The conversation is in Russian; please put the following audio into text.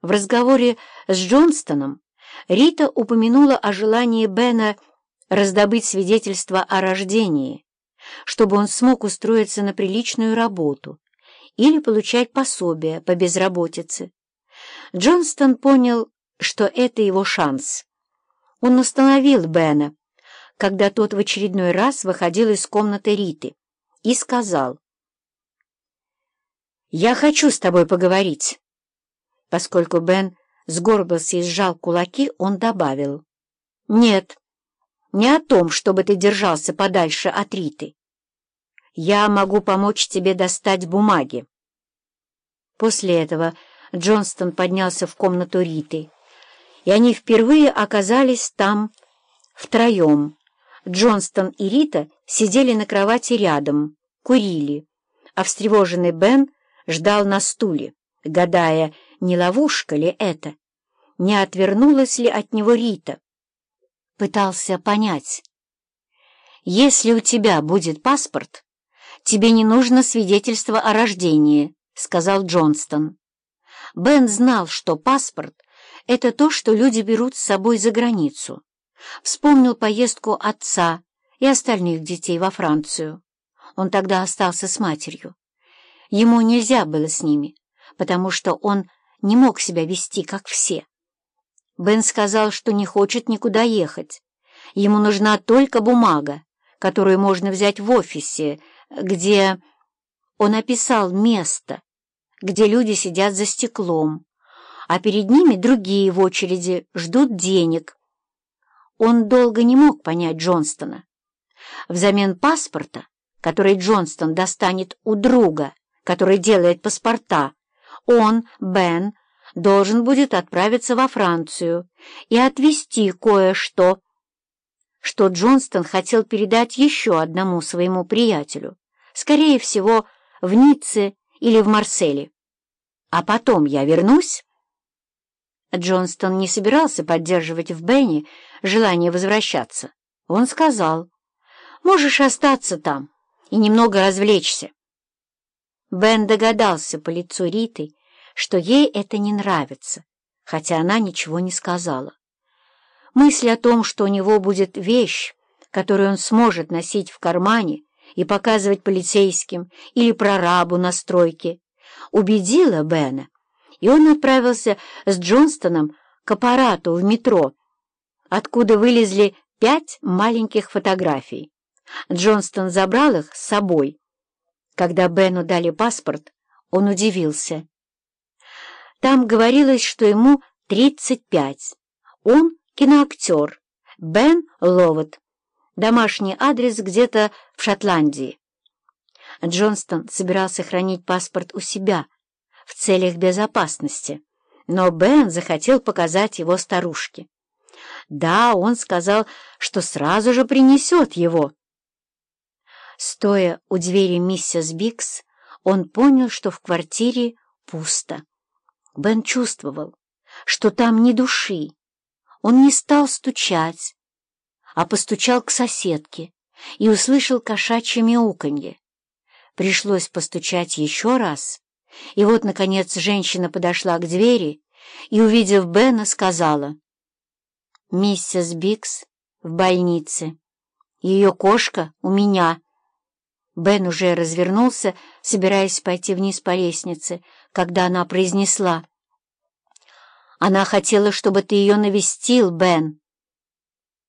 В разговоре с Джонстоном Рита упомянула о желании Бена раздобыть свидетельство о рождении, чтобы он смог устроиться на приличную работу или получать пособие по безработице. Джонстон понял, что это его шанс. Он остановил Бена, когда тот в очередной раз выходил из комнаты Риты, и сказал, «Я хочу с тобой поговорить». Поскольку Бен сгорбился и сжал кулаки, он добавил, «Нет, не о том, чтобы ты держался подальше от Риты. Я могу помочь тебе достать бумаги». После этого Джонстон поднялся в комнату Риты, и они впервые оказались там втроем. Джонстон и Рита сидели на кровати рядом, курили, а встревоженный Бен ждал на стуле, гадая, не ловушка ли это, не отвернулась ли от него Рита. Пытался понять. «Если у тебя будет паспорт, тебе не нужно свидетельство о рождении», — сказал Джонстон. Бен знал, что паспорт — это то, что люди берут с собой за границу. Вспомнил поездку отца и остальных детей во Францию. Он тогда остался с матерью. Ему нельзя было с ними, потому что он не мог себя вести, как все. Бен сказал, что не хочет никуда ехать. Ему нужна только бумага, которую можно взять в офисе, где... Он описал место, где люди сидят за стеклом, а перед ними другие в очереди ждут денег. Он долго не мог понять Джонстона. Взамен паспорта, который Джонстон достанет у друга, который делает паспорта, он, Бен, должен будет отправиться во Францию и отвезти кое-что, что Джонстон хотел передать еще одному своему приятелю, скорее всего, в Ницце или в Марселе. А потом я вернусь. Джонстон не собирался поддерживать в Бенни желание возвращаться. Он сказал, «Можешь остаться там и немного развлечься». Бен догадался по лицу Риты, что ей это не нравится, хотя она ничего не сказала. Мысль о том, что у него будет вещь, которую он сможет носить в кармане и показывать полицейским или прорабу на стройке, убедила Бена, и он отправился с Джонстоном к аппарату в метро, откуда вылезли пять маленьких фотографий. Джонстон забрал их с собой. Когда Бену дали паспорт, он удивился. Там говорилось, что ему 35. Он киноактер. Бен Ловот. Домашний адрес где-то в Шотландии. Джонстон собирался хранить паспорт у себя в целях безопасности, но Бен захотел показать его старушке. Да, он сказал, что сразу же принесет его. Стоя у двери миссис Бикс, он понял, что в квартире пусто. Бен чувствовал, что там ни души. Он не стал стучать, а постучал к соседке и услышал кошачье мяуканье. Пришлось постучать еще раз, и вот, наконец, женщина подошла к двери и, увидев Бена, сказала, «Миссис Бикс в больнице. Ее кошка у меня». Бен уже развернулся, собираясь пойти вниз по лестнице, когда она произнесла. «Она хотела, чтобы ты ее навестил, Бен».